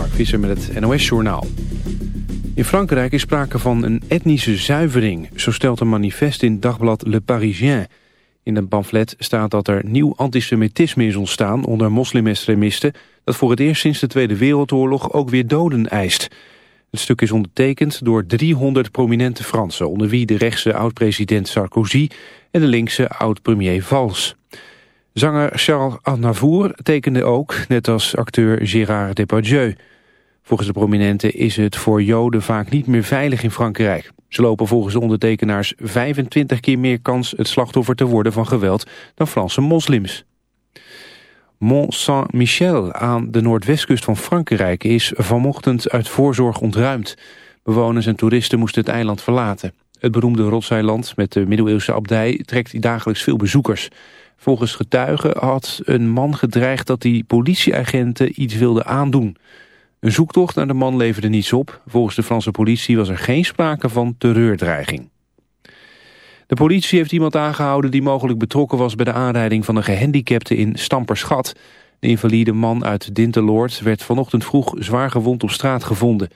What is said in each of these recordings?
Mark Visser met het NOS-journaal. In Frankrijk is sprake van een etnische zuivering. Zo stelt een manifest in dagblad Le Parisien. In een pamflet staat dat er nieuw antisemitisme is ontstaan... onder moslimextremisten... dat voor het eerst sinds de Tweede Wereldoorlog ook weer doden eist. Het stuk is ondertekend door 300 prominente Fransen... onder wie de rechtse oud-president Sarkozy... en de linkse oud-premier Valls. Zanger Charles Aznavour tekende ook, net als acteur Gérard Depardieu. Volgens de prominenten is het voor Joden vaak niet meer veilig in Frankrijk. Ze lopen volgens de ondertekenaars 25 keer meer kans het slachtoffer te worden van geweld dan Franse moslims. Mont Saint-Michel aan de noordwestkust van Frankrijk is vanochtend uit voorzorg ontruimd. Bewoners en toeristen moesten het eiland verlaten. Het beroemde rotseiland met de middeleeuwse abdij trekt dagelijks veel bezoekers. Volgens getuigen had een man gedreigd dat hij politieagenten iets wilde aandoen. Een zoektocht naar de man leverde niets op. Volgens de Franse politie was er geen sprake van terreurdreiging. De politie heeft iemand aangehouden die mogelijk betrokken was bij de aanrijding van een gehandicapte in Stamperschat. De invalide man uit Dinteloord werd vanochtend vroeg zwaar gewond op straat gevonden.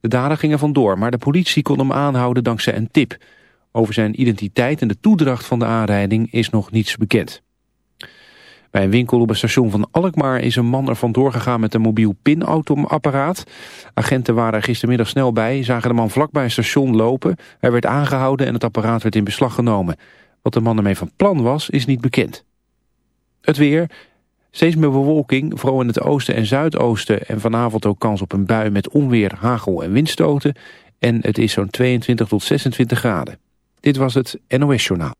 De dader ging er vandoor, maar de politie kon hem aanhouden dankzij een tip. Over zijn identiteit en de toedracht van de aanrijding is nog niets bekend. Bij een winkel op het station van Alkmaar is een man er vandoor gegaan met een mobiel pinautomapparaat. Agenten waren er gistermiddag snel bij, zagen de man vlakbij het station lopen. Hij werd aangehouden en het apparaat werd in beslag genomen. Wat de man ermee van plan was, is niet bekend. Het weer, steeds meer bewolking, vooral in het oosten en zuidoosten... en vanavond ook kans op een bui met onweer, hagel en windstoten. En het is zo'n 22 tot 26 graden. Dit was het NOS Journaal.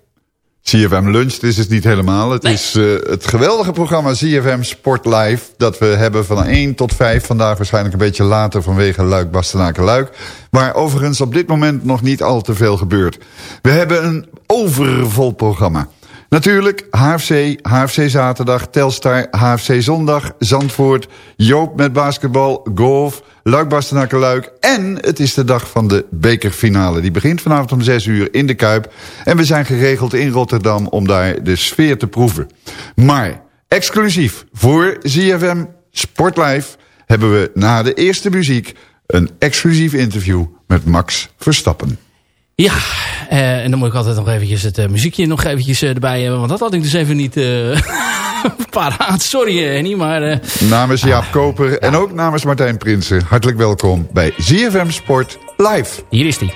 CFM Lunch, dit is het niet helemaal. Het is eh, het geweldige programma CFM Sport Live... dat we hebben van 1 tot 5. Vandaag waarschijnlijk een beetje later vanwege Luik, Bastenaken, Luik. Waar overigens op dit moment nog niet al te veel gebeurt. We hebben een overvol programma. Natuurlijk HFC, HFC zaterdag, Telstar, HFC zondag, Zandvoort... Joop met basketbal, golf, Luik, Bastenaken, Luik... en het is de dag van de bekerfinale. Die begint vanavond om 6 uur in de Kuip. En we zijn geregeld in Rotterdam om daar de sfeer te proeven. Maar exclusief voor ZFM Sport Live... hebben we na de eerste muziek een exclusief interview met Max Verstappen. Ja, eh, en dan moet ik altijd nog eventjes het eh, muziekje nog eventjes eh, erbij hebben. Want dat had ik dus even niet paraat. Sorry Henny, maar... Namens Jaap Koper en ook namens Martijn Prinsen... hartelijk welkom bij ZFM Sport Live. hier is die.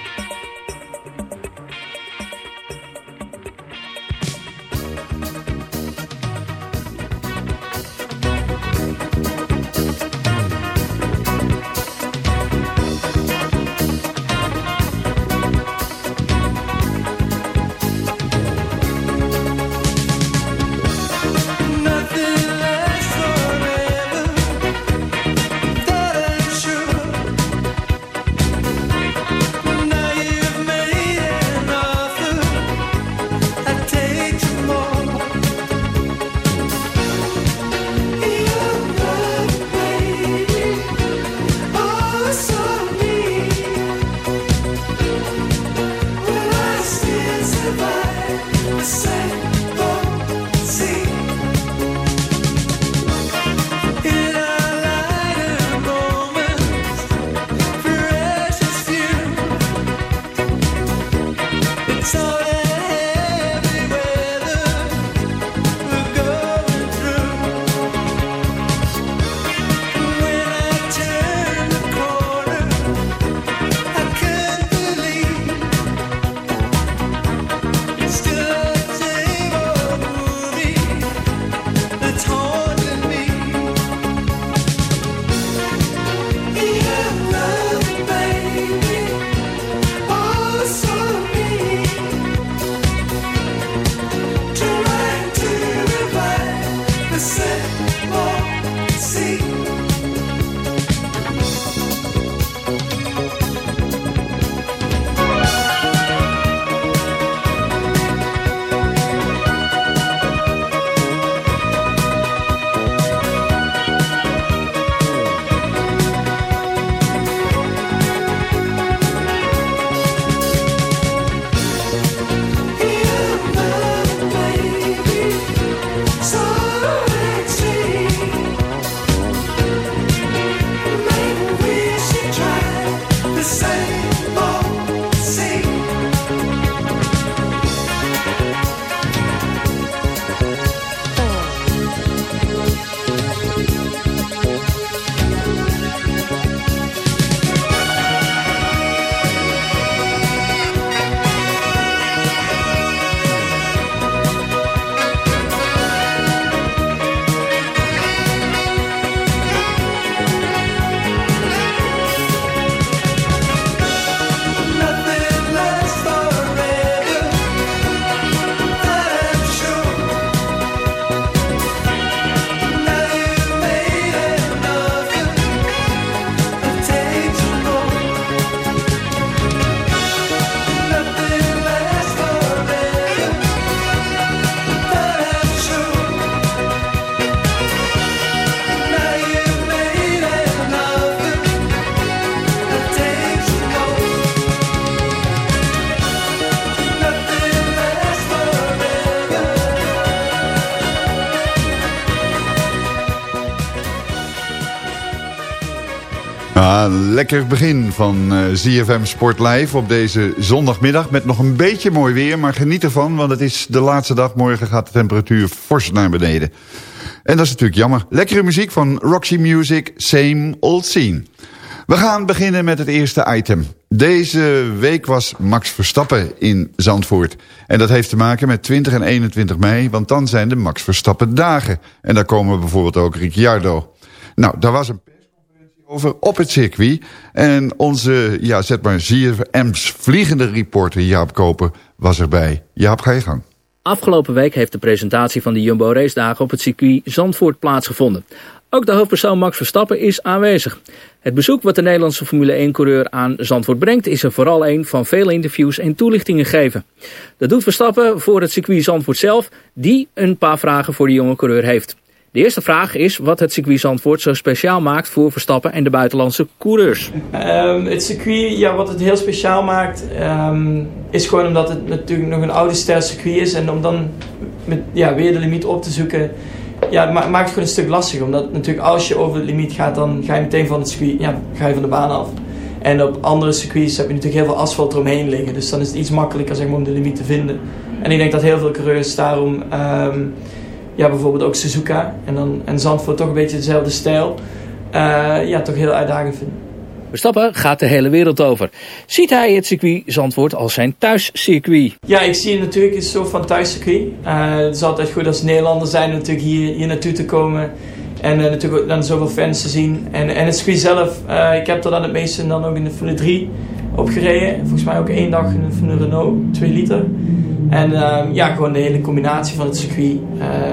Lekker begin van ZFM Sport Live op deze zondagmiddag... met nog een beetje mooi weer, maar geniet ervan... want het is de laatste dag. Morgen gaat de temperatuur fors naar beneden. En dat is natuurlijk jammer. Lekkere muziek van Roxy Music, Same Old Scene. We gaan beginnen met het eerste item. Deze week was Max Verstappen in Zandvoort. En dat heeft te maken met 20 en 21 mei... want dan zijn de Max Verstappen dagen. En daar komen bijvoorbeeld ook Ricciardo. Nou, daar was een over op het circuit. En onze, ja, zet maar ZFM's vliegende reporter Jaap Koper was erbij. Jaap, ga je gang. Afgelopen week heeft de presentatie van de Jumbo Race Dagen op het circuit Zandvoort plaatsgevonden. Ook de hoofdpersoon Max Verstappen is aanwezig. Het bezoek wat de Nederlandse Formule 1-coureur aan Zandvoort brengt... is er vooral een van vele interviews en toelichtingen geven. Dat doet Verstappen voor het circuit Zandvoort zelf... die een paar vragen voor de jonge coureur heeft. De eerste vraag is wat het circuit Zandvoort zo speciaal maakt voor Verstappen en de buitenlandse coureurs. Um, het circuit, ja, wat het heel speciaal maakt, um, is gewoon omdat het natuurlijk nog een oude stijl circuit is. En om dan met, ja, weer de limiet op te zoeken, ja, maakt het gewoon een stuk lastiger. Omdat natuurlijk als je over de limiet gaat, dan ga je meteen van het circuit, ja, ga je van de baan af. En op andere circuits heb je natuurlijk heel veel asfalt eromheen liggen. Dus dan is het iets makkelijker zeg maar, om de limiet te vinden. En ik denk dat heel veel coureurs daarom... Um, ja, bijvoorbeeld ook Suzuka en, dan, en Zandvoort toch een beetje dezelfde stijl. Uh, ja, toch heel uitdagend vinden. Verstappen gaat de hele wereld over. Ziet hij het circuit Zandvoort als zijn thuiscircuit? Ja, ik zie het natuurlijk als een soort van thuiscircuit. Uh, het is altijd goed als Nederlander zijn natuurlijk hier, hier naartoe te komen. En uh, natuurlijk dan zoveel fans te zien. En, en het circuit zelf, ik heb er dan het meeste dan ook in de Formule 3 opgereden. Volgens mij ook één dag in Formule Renault, 2 liter. En um, ja, gewoon de hele combinatie van het circuit.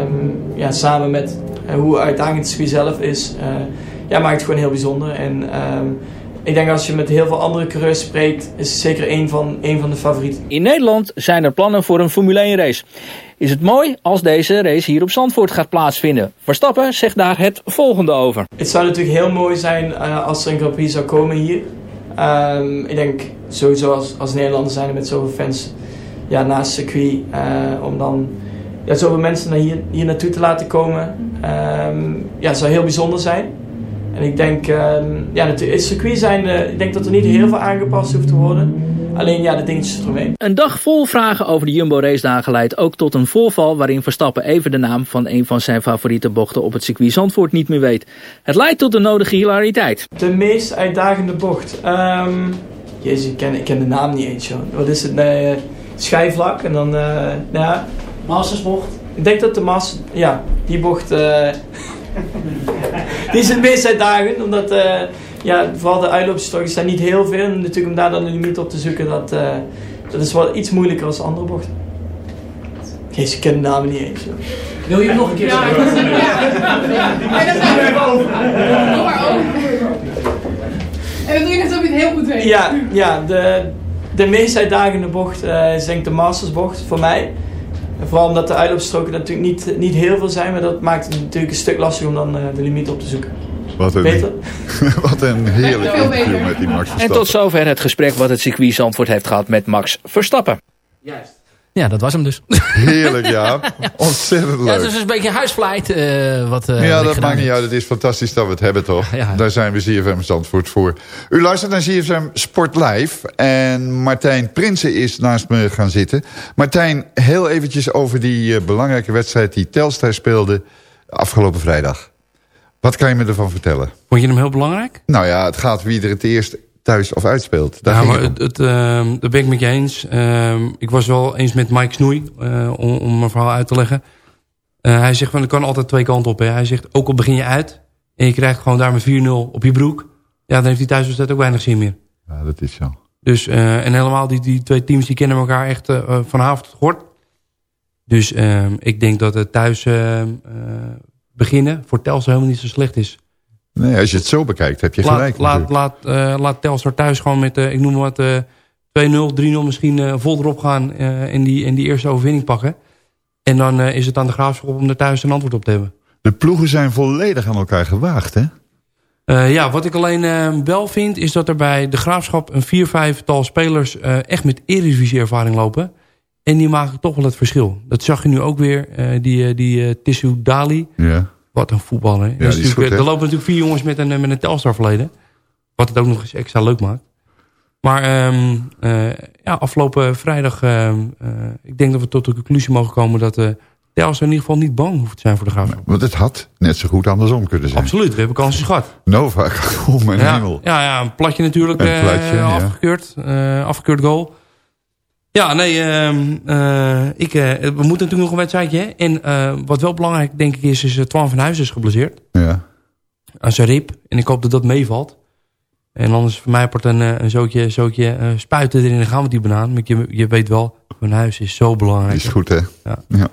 Um, ja, samen met uh, hoe uitdagend het circuit zelf is. Uh, ja, maakt het gewoon heel bijzonder. En um, ik denk als je met heel veel andere coureurs spreekt, is het zeker een van, een van de favorieten. In Nederland zijn er plannen voor een Formule 1 race. Is het mooi als deze race hier op Zandvoort gaat plaatsvinden? Verstappen zegt daar het volgende over. Het zou natuurlijk heel mooi zijn uh, als er een Grand Prix zou komen hier. Ik denk sowieso als, als Nederlander zijn er met zoveel fans ja, naast circuit. eh, om dan ja, zoveel mensen naar hier, hier naartoe te laten komen. Ehm, ja, zou heel bijzonder zijn. En ik denk, ehm, ja, het circuit zijn, eh, ik denk dat er niet heel veel aangepast hoeft te worden. Alleen ja, de dingetjes eromheen. Een dag vol vragen over de Jumbo race dagen leidt ook tot een voorval waarin Verstappen even de naam van een van zijn favoriete bochten op het circuit Zandvoort niet meer weet. Het leidt tot de nodige hilariteit. De meest uitdagende bocht. Ehm jezus, ik ken, ik ken de naam niet eens, joh. Wat is het? Nee, schijfvlak en dan, eh nou ja. Mastersbocht. Ik denk dat de Mas, ja, die bocht, eh die is het meest uitdagend. Omdat, eh, ja, vooral de uitloopstrookjes zijn niet heel veel. En natuurlijk om daar dan een limiet op te zoeken, dat, eh, dat is wel iets moeilijker als andere bochten. Jezus, ik ken de namen niet eens. Wil je hem nog een keer Ja, zeggen? En dat zijn we over. Doe maar over. En dat doe je net alsof je het heel goed weet. Ja, ja de, de meest uitdagende bocht eh, is denk ik de Mastersbocht voor mij. En vooral omdat de uitloopstroken natuurlijk niet, niet heel veel zijn, maar dat maakt het natuurlijk een stuk lastiger om dan eh, de limiet op te zoeken. Wat een, Beter? wat een heerlijk interview met die Max En Verstappen. tot zover het gesprek wat het circuit Zandvoort heeft gehad met Max Verstappen. Ja, dat was hem dus. Heerlijk, ja. Ontzettend Ja, leuk. het is een beetje huisvleit. eh wat, eh, ja, dat maakt niet uit. Het is fantastisch dat we het hebben, toch? Ja. Daar zijn we ZFM Zandvoort voor. U luistert naar ZFM Sport Live. En Martijn Prinsen is naast me gaan zitten. Martijn, heel eventjes over die eh, belangrijke wedstrijd... die Telstar speelde afgelopen vrijdag. Wat kan je me ervan vertellen? Vond je hem heel belangrijk? Nou ja, het gaat wie er het eerst thuis of uitspeelt. Daar ging maar het het, het, ehm, daar ben ik met je eens. Ehm, ik was wel eens met Mike Snoei, eh, om, om mijn verhaal uit te leggen. Eh, hij zegt van, er kan altijd twee kanten op. Hè. Hij zegt, ook al begin je uit en je krijgt gewoon daar met 4-0 op je broek. Ja, dan heeft die thuiswedstrijd ook weinig zin meer. Ja, dat is zo. Dus, eh, en helemaal die, die twee teams die kennen elkaar echt vanavond gort. Dus ehm, ik denk dat het thuis beginnen voor Telstar helemaal niet zo slecht is. Nee, als je het zo bekijkt, heb je gelijk. Laat, laat, natuurlijk. laat, laat Telstar thuis gewoon met, eh, ik noem maar wat, eh 2-0, 3-0 misschien eh, vol erop gaan en, die, en die eerste overwinning pakken. En dan is het aan de graafschap om er thuis een antwoord op te hebben. De ploegen zijn volledig aan elkaar gewaagd, hè? Ja, wat ik alleen wel vind is dat er bij de graafschap een 4-5 tal spelers echt met eredivisie ervaring lopen. En die maken toch wel het verschil. Dat zag je nu ook weer, eh, die, eh, die eh Tissou Dali. Ja. Wat een voetballer. is goed, hè? er lopen natuurlijk vier jongens met een, met een Telstar verleden. Wat het ook nog eens extra leuk maakt. Maar ehm, eh, ja, afgelopen vrijdag, ehm, eh, ik denk dat we tot de conclusie mogen komen dat eh Telstar in ieder geval niet bang hoeft te zijn voor de graafschap. Want het had net zo goed andersom kunnen zijn. Absoluut, we hebben kansen gehad. Novak, oh mijn Ja, hemel. ja, ja, een platje natuurlijk Een platje, ja. afgekeurd. afgekeurd goal. Ja, nee, ehm, eh, ik, eh, we moeten natuurlijk nog een wedstrijdje. hè. En eh, wat wel belangrijk denk ik is, is Twan van Huis is geblesseerd. Ja. Aan zijn rib. En ik hoop dat dat meevalt. En anders voor mij wordt een, een zootje, zootje spuiten erin en gaan we die banaan. Want je, je weet wel, Van Huis is zo belangrijk. Is goed, hè? Ja. Ja.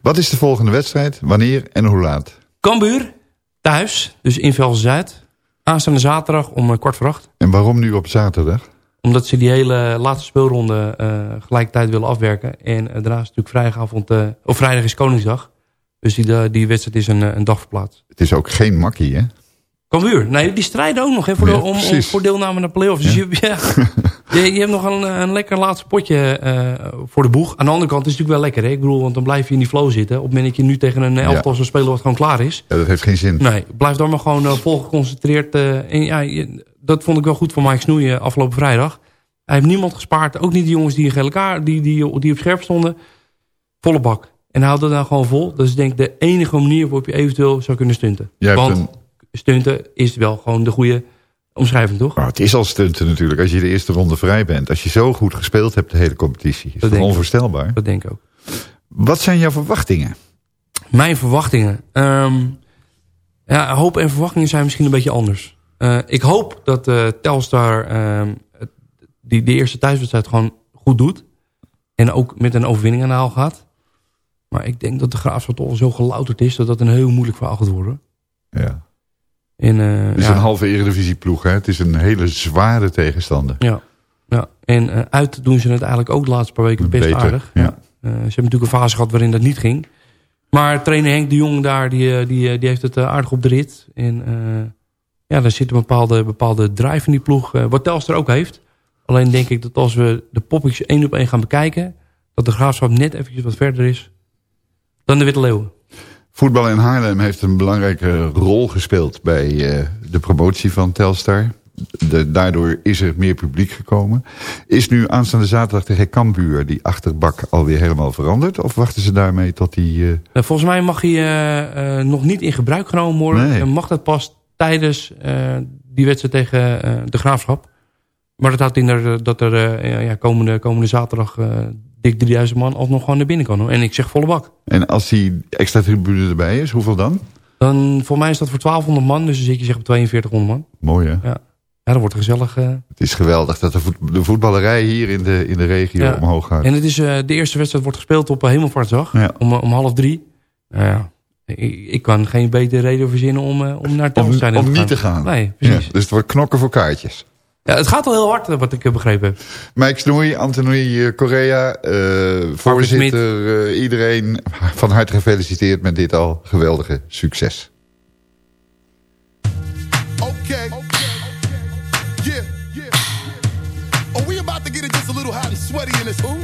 Wat is de volgende wedstrijd? Wanneer en hoe laat? Cambuur, thuis, dus in Velsen-Zuid. Aanstaande zaterdag om kwart voor acht. En waarom nu op zaterdag? Omdat ze die hele laatste speelronde eh gelijkertijd willen afwerken. En eh, daarna is natuurlijk vrijdagavond, eh, of vrijdag is Koningsdag. Dus die, die wedstrijd is een, een dag verplaatst. Het is ook geen makkie, hè? Cambuur, nee, die strijden ook nog hè, voor, de, om, voor deelname de play-offs. Dus je, ja, je, je hebt nog een, een lekker laatste potje voor de boeg. Aan de andere kant is het natuurlijk wel lekker. Hè? Ik bedoel, want dan blijf je in die flow zitten. Op het moment dat je nu tegen een elftal zou spelen wat gewoon klaar is. Ja, dat heeft geen zin. Nee, blijf dan maar gewoon uh, vol geconcentreerd. Uh, en ja, je, dat vond ik wel goed van Mike Snoeien afgelopen vrijdag. Hij heeft niemand gespaard. Ook niet de jongens die in gele kaart, die, die, die op scherp stonden. Volle bak. En hij houdt het dan gewoon vol. Dat is denk ik de enige manier waarop je eventueel zou kunnen stunten. Jij Want een- stunten is wel gewoon de goede omschrijving, toch? Maar het is al stunten natuurlijk als je de eerste ronde vrij bent. Als je zo goed gespeeld hebt de hele competitie. Is dat ik. onvoorstelbaar? Dat denk ik ook. Wat zijn jouw verwachtingen? Mijn verwachtingen. Ehm, ja, hoop en verwachtingen zijn misschien een beetje anders. Uh, ik hoop dat uh, Telstar uh, die de eerste thuiswedstrijd gewoon goed doet. En ook met een overwinning aan de haal gaat. Maar ik denk dat de Graafschap toch zo gelouterd is... dat dat een heel moeilijk verhaal gaat worden. Ja. En, uh, het is ja. een halve eredivisieploeg. Hè? Het is een hele zware tegenstander. Ja. ja. En uh, uit doen ze het eigenlijk ook de laatste paar weken best Beter, aardig. Ja. Uh, ze hebben natuurlijk een fase gehad waarin dat niet ging. Maar trainer Henk de Jong daar, die, die, die heeft het aardig op de rit. En ja, daar zit een bepaalde, bepaalde drive in die ploeg. wat Telstar ook heeft. Alleen denk ik dat als we de poppetjes één op één gaan bekijken... dat de Graafschap net eventjes wat verder is dan de Witte Leeuwen. Voetbal in Haarlem heeft een belangrijke rol gespeeld bij uh, de promotie van Telstar. De, daardoor is er meer publiek gekomen. Is nu aanstaande zaterdag tegen Kambuur die achterbak alweer helemaal veranderd? Of wachten ze daarmee tot die... Uh... volgens mij mag hij uh, nog niet in gebruik genomen worden. Nee. Mag dat pas tijdens die wedstrijd tegen de Graafschap. Maar dat houdt in er, dat er ja, komende, komende zaterdag dik 3000 man alsnog gewoon naar binnen kan. En ik zeg volle bak. En als die extra tribune erbij is, hoeveel dan? Dan, voor mij is dat voor 1200 man, dus dan zit je zeg op 4200 man. Mooi hè? Ja. Ja, dat wordt gezellig. Uh... Het is geweldig dat de, voet, de, voetballerij hier in de, in de regio ja. omhoog gaat. En het is, uh, de eerste wedstrijd wordt gespeeld op Hemelvaartsdag. Ja. Om, om half drie. Nou ja, ik, ik, kan geen betere reden verzinnen om, uh, om naar het zijn om, om niet te gaan. Nee, precies. dus het wordt knokken voor kaartjes. Ja, het gaat al heel hard, wat ik begrepen heb. Mike Snoei, Anthony Correa, uh, voorzitter, uh, iedereen van harte gefeliciteerd met dit al geweldige succes. Okay. Yeah, yeah. Oh, we about to get it just a little hot and sweaty in this. Ooh.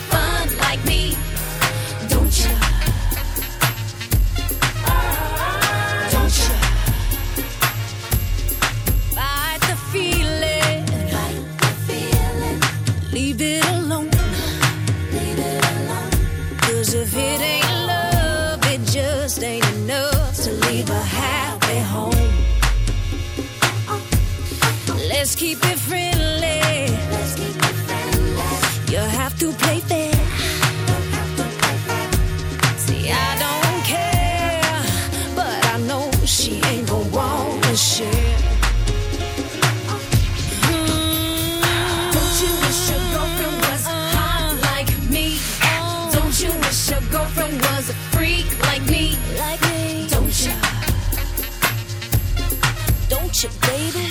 Let's keep it friendly. Let's keep it friendly. You have to play fair. See, I don't care, but I know she ain't gonna want to share. Mm. Don't you wish your girlfriend was hot like me? Don't you wish your girlfriend was a freak like me? Like me? Don't you? Don't you, baby?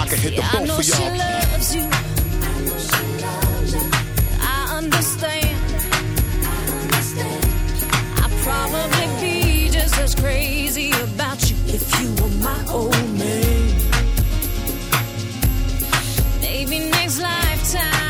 I can hit the boat for y'all. She loves you. I understand. I'd probably be just as crazy about you if you were my old man. Maybe next lifetime.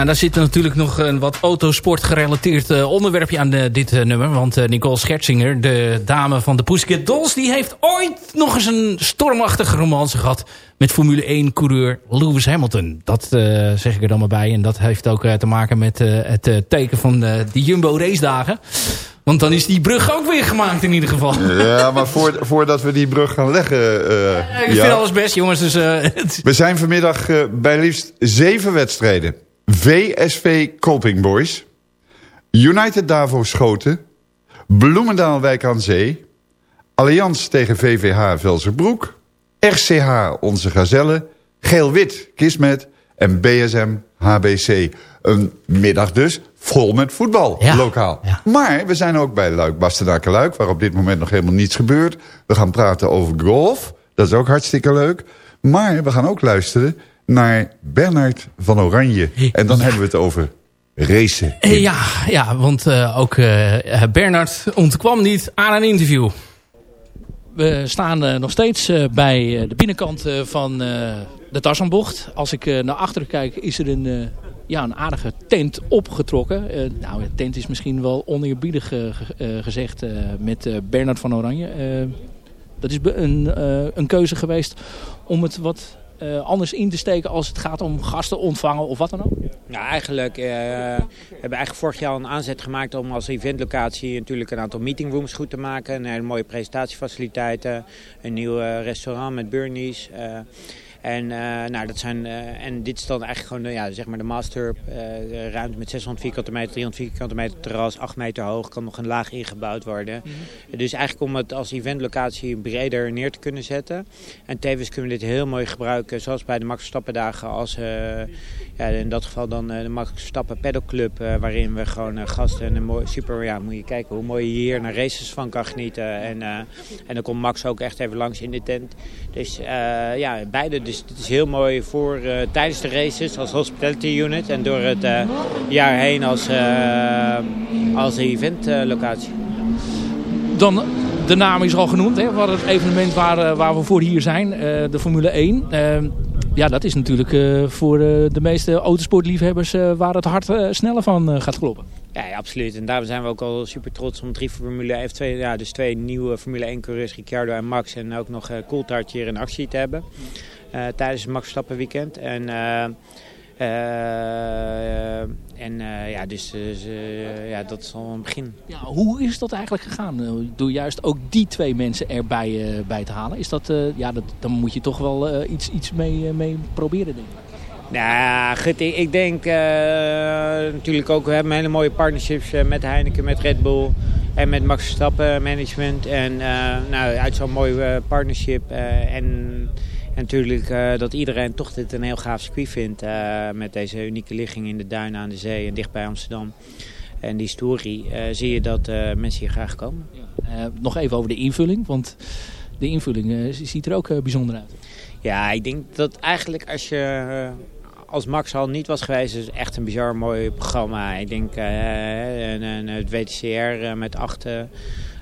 Ja, daar zit natuurlijk nog een wat autosport gerelateerd eh, onderwerpje aan de, dit eh, nummer. Want eh, Nicole Scherzinger, de dame van de Pussycat Dolls... die heeft ooit nog eens een stormachtige romance gehad... met Formule 1-coureur Lewis Hamilton. Dat eh, zeg ik er dan maar bij. En dat heeft ook eh, te maken met eh, het eh, teken van eh, de Jumbo race dagen. Want dan is die brug ook weer gemaakt in ieder geval. Ja, maar voor, voordat we die brug gaan leggen... eh, ik ja. vind alles best, jongens. Dus, eh, We zijn vanmiddag eh, bij liefst zeven wedstrijden. VSV Kolping Boys. United Davo Schoten. Bloemendaal Wijk aan Zee. Allianz tegen VVH Velzerbroek. RCH Onze Gazelle. Geel-Wit Kismet. En BSM HBC. Een middag dus vol met voetbal, lokaal. Maar we zijn ook bij Luik Bastenaken Luik... waar op dit moment nog helemaal niets gebeurt. We gaan praten over golf. Dat is ook hartstikke leuk. Maar we gaan ook luisteren naar Bernard van Oranje. En dan hebben we het over racen. Eh, Ja, ja want eh, ook eh Bernard ontkwam niet aan een interview. We staan eh, nog steeds eh, bij eh, de binnenkant eh, van eh, de Tarzanbocht. Als ik eh, naar achteren kijk is er een, eh, ja, een aardige tent opgetrokken. Eh, nou, een tent is misschien wel oneerbiedig ge- gezegd eh, met eh, Bernard van Oranje. Eh, dat is een, eh, een keuze geweest om het wat eh, anders in te steken als het gaat om gasten ontvangen of wat dan ook. Nou, eigenlijk eh, we hebben eigenlijk vorig jaar een aanzet gemaakt om als eventlocatie natuurlijk een aantal meetingrooms goed te maken. Een hele mooie presentatiefaciliteiten, een nieuw eh, restaurant met burnies. En, eh, nou, dat zijn, eh, en dit is dan eigenlijk gewoon de, ja, zeg maar de master eh, ruimte met 600 vierkante meter, 300 vierkante meter terras, 8 meter hoog. Kan nog een laag ingebouwd worden. Dus eigenlijk om het als eventlocatie breder neer te kunnen zetten. En tevens kunnen we dit heel mooi gebruiken, zoals bij de Max Verstappen dagen, als ja, in dat geval dan de Max Verstappen Paddock Club, waarin we gewoon gasten en een mooi, super, ja, moet je kijken hoe mooi je hier naar races van kan genieten. En, en dan komt Max ook echt even langs in de tent. Dus ja, beide. Dus het is heel mooi voor eh, tijdens de races als hospitality unit en door het eh, jaar heen als, eh als eventlocatie. Dan, de naam is al genoemd, hè, van het evenement waar, waar we voor hier zijn, de Formule 1. Eh, ja, dat is natuurlijk voor de meeste autosportliefhebbers waar het hart sneller van gaat kloppen. Ja, ja, absoluut. En daarom zijn we ook al super trots om drie Formule 1, twee, ja, dus twee nieuwe Formule 1 coureurs, Ricciardo en Max. En ook nog uh, Coulthard hier in actie te hebben uh, tijdens het Max Verstappen weekend. En, uh, uh, en ja, dus, dus ja, dat is al een begin. Ja, hoe is dat eigenlijk gegaan? Door juist ook die twee mensen erbij bij te halen. Is dat, ja, dat, dan moet je toch wel iets, iets mee, mee proberen, denk ik. Nou, goed, ik, ik denk uh, natuurlijk ook, we hebben hele mooie partnerships uh, met Heineken, met Red Bull en met Max Verstappen Management. En uh, nou, uit zo'n mooi partnership en, natuurlijk dat iedereen toch dit een heel gaaf circuit vindt met deze unieke ligging in de duinen aan de zee en dicht bij Amsterdam. En die story zie je dat mensen hier graag komen. Ja. nog even over de invulling, want de invulling ziet er ook bijzonder uit. Ja, ik denk dat eigenlijk als je als Max al niet was geweest, is het echt een bizar mooi programma. Ik denk en, en het WTCR met acht uh,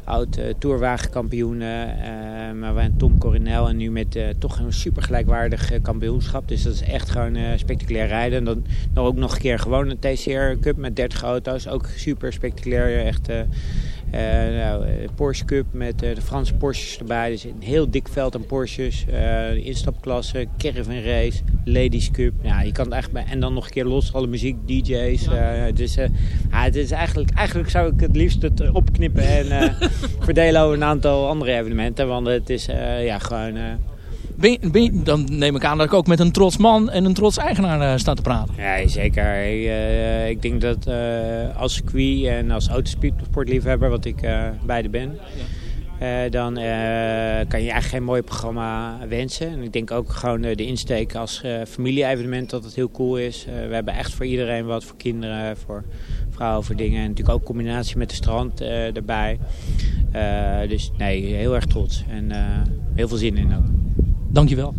oud tourwagenkampioenen. maar we Tom Coronel en nu met toch een super gelijkwaardig kampioenschap. Dus dat is echt gewoon spectaculair rijden. En dan, dan ook nog een keer gewoon een TCR Cup met 30 auto's. Ook super spectaculair. Echt nou, Porsche Cup met uh, de Franse Porsches erbij. Dus een heel dik veld aan Porsches. De instapklasse, caravan race, Ladies Cup. Ja, je kan het echt bij, en dan nog een keer los alle muziek, DJ's. dus het is eigenlijk, eigenlijk zou ik het liefst het opknippen en verdelen over een aantal andere evenementen. Want het is ja, gewoon... Ben je, ben je, dan neem ik aan dat ik ook met een trots man en een trots eigenaar uh, sta te praten. Ja, zeker. Ik, uh, ik denk dat uh, als circuit en als autosportliefhebber, wat ik beide ben, eh, dan eh, kan je eigenlijk geen mooi programma wensen. En ik denk ook gewoon eh, de insteek als eh, familie-evenement dat het heel cool is. Eh, we hebben echt voor iedereen wat, voor kinderen, voor vrouwen, voor dingen. En natuurlijk ook combinatie met de strand eh, erbij. Eh, dus nee, heel erg trots en eh, heel veel zin in ook. Dankjewel.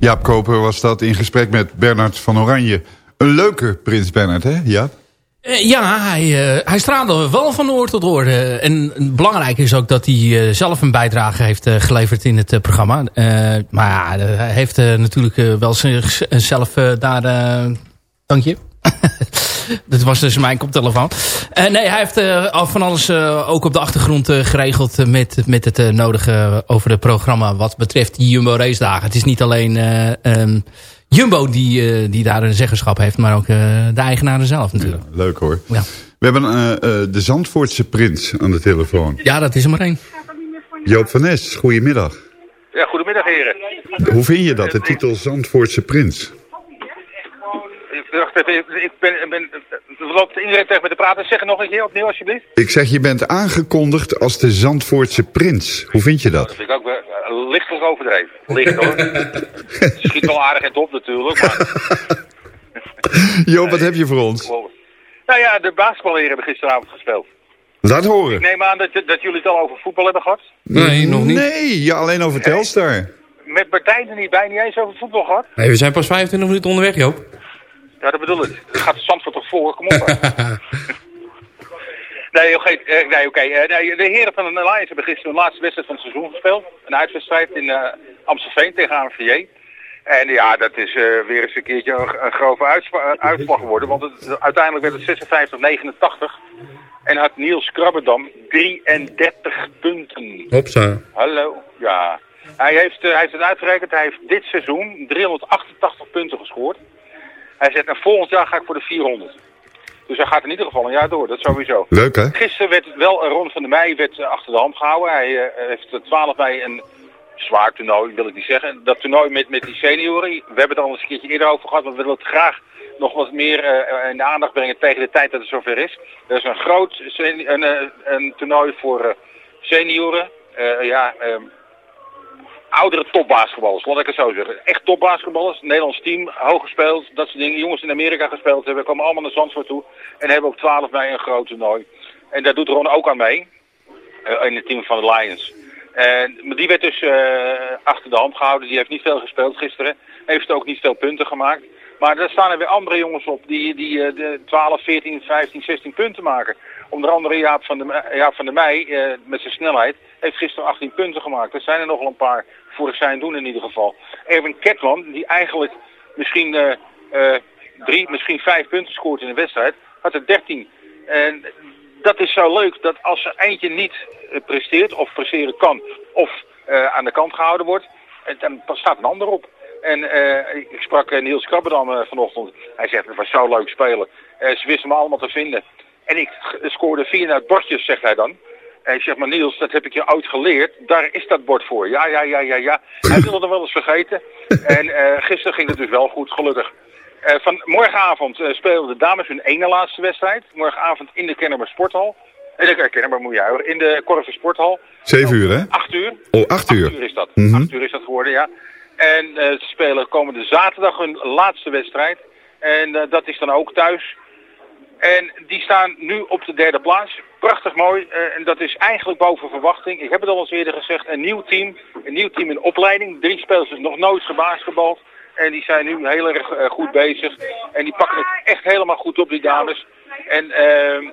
Jaap Koper was dat in gesprek met Bernard van Oranje. Een leuke Prins Bernard, hè Jaap? Eh, ja, hij, eh, hij straalde wel van oor tot oor. Eh, en belangrijk is ook dat hij eh, zelf een bijdrage heeft geleverd in het programma. Eh, maar ja, hij heeft eh, natuurlijk wel zichzelf daar... eh, dank je. Dat was dus mijn koptelefoon. Eh, nee, hij heeft eh, al van alles eh, ook op de achtergrond eh, geregeld... met, met het eh, nodige over het programma wat betreft die Jumbo race dagen. Het is niet alleen eh, ehm, Jumbo die, eh, die daar een zeggenschap heeft... maar ook eh, de eigenaren zelf natuurlijk. Leuk hoor. Ja. We hebben eh, eh, de Zandvoortse prins aan de telefoon. Ja, dat is er maar één. Joop van Nes, goedemiddag. Ja, goedemiddag heren. Hoe vind je dat, de titel Zandvoortse prins? Wacht even, ik ik ben, ik ben, er loopt iedereen tegen me te praten. Zeg het nog een keer opnieuw alsjeblieft. Ik zeg, je bent aangekondigd als de Zandvoortse prins. Hoe vind je dat? Dat vind ik ook wel uh, lichtelijk overdreven. Licht hoor. Het schiet wel aardig in het op natuurlijk, maar... Joop, wat heb je voor ons? Nou ja, de basketbalheren hebben gisteravond gespeeld. Laat Ik horen. neem aan dat, dat jullie het al over voetbal hebben gehad. Nee, nog niet. Nee, ja, alleen over Telstar. Met Martijn er niet bij, niet eens over voetbal gehad. Nee, we zijn pas 25 minuten onderweg, Joop. Ja, dat bedoel ik. Het gaat de Zandvoort toch voor? Kom op. nee, oké. eh, nee, oké. Eh, nee, de heren van de Lions hebben gisteren hun laatste wedstrijd van het seizoen gespeeld. Een uitwedstrijd in eh, Amstelveen tegen ANVJ. En ja, dat is eh, weer eens een keertje een, een grove uitslag geworden. Want het, uiteindelijk werd het 56-89. En had Niels Krabberdam 33 punten. Hopsa. Hallo. Ja. Hij heeft, hij heeft het uitgerekend. Hij heeft dit seizoen 388 punten gescoord. Hij zegt, nou, volgend jaar ga ik voor de 400. Dus hij gaat in ieder geval een jaar door, dat sowieso. Leuk, hè? Gisteren werd wel een Ron van der Meij werd, eh, achter de hand gehouden. Hij eh, heeft de 12 mei een zwaar toernooi, wil ik niet zeggen. Dat toernooi met, met die senioren, we hebben het al eens een keertje eerder over gehad, maar we willen het graag nog wat meer eh, in de aandacht brengen tegen de tijd dat het zover is. Er is een groot een, eh, een toernooi voor eh, senioren. Eh, ja, ehm, oudere topbasketballers, laat ik het zo zeggen. Echt topbasketballers, Nederlands team, hoog gespeeld, dat soort dingen. Jongens in Amerika gespeeld hebben, komen allemaal naar Zandvoort toe. En hebben op 12 mei een groot toernooi. En daar doet Ron ook aan mee, eh, in het team van de Lions. En, maar die werd dus eh, achter de hand gehouden, die heeft niet veel gespeeld gisteren. Heeft ook niet veel punten gemaakt. Maar daar staan er weer andere jongens op die, die de 12, 14, 15, 16 punten maken. Onder andere Jaap van, de, Me- Jaap van der Meij, eh, met zijn snelheid, heeft gisteren 18 punten gemaakt. Er zijn er nogal een paar voor zijn doen in ieder geval. Erwin Ketman, die eigenlijk misschien eh, eh, drie, misschien vijf punten scoort in een wedstrijd, had er 13. En dat is zo leuk dat als er eentje niet eh, presteert of presteren kan of eh, aan de kant gehouden wordt, eh, dan staat een ander op. En eh, ik sprak eh, Niels Krabberdam eh, vanochtend. Hij zegt, het was zo leuk spelen. Eh, ze wisten me allemaal te vinden. En ik scoorde vier uit bordjes, zegt hij dan. En ik zeg, maar Niels, dat heb ik je ooit geleerd. Daar is dat bord voor. Ja, ja, ja, ja, ja. Hij wilde het wel eens vergeten. En eh, gisteren ging het dus wel goed, gelukkig. Eh, van morgenavond eh, spelen de dames hun ene laatste wedstrijd. Morgenavond in de Kennemer Sporthal. In de Kennemer moet je. In de Korver Sporthal. Zeven uur, hè? Acht uur. Oh, acht uur. Acht uur is dat. Mhm. Acht uur is dat geworden, ja. En ze spelen komende zaterdag hun laatste wedstrijd. En dat is dan ook thuis. En die staan nu op de derde plaats. Prachtig mooi. eh, en dat is eigenlijk boven verwachting. Ik heb het al eens eerder gezegd. Een nieuw team. Een nieuw team in opleiding. Drie spelers is nog nooit gebasketbald. En die zijn nu heel erg eh, goed bezig. En die pakken het echt helemaal goed op, die dames. En ehm,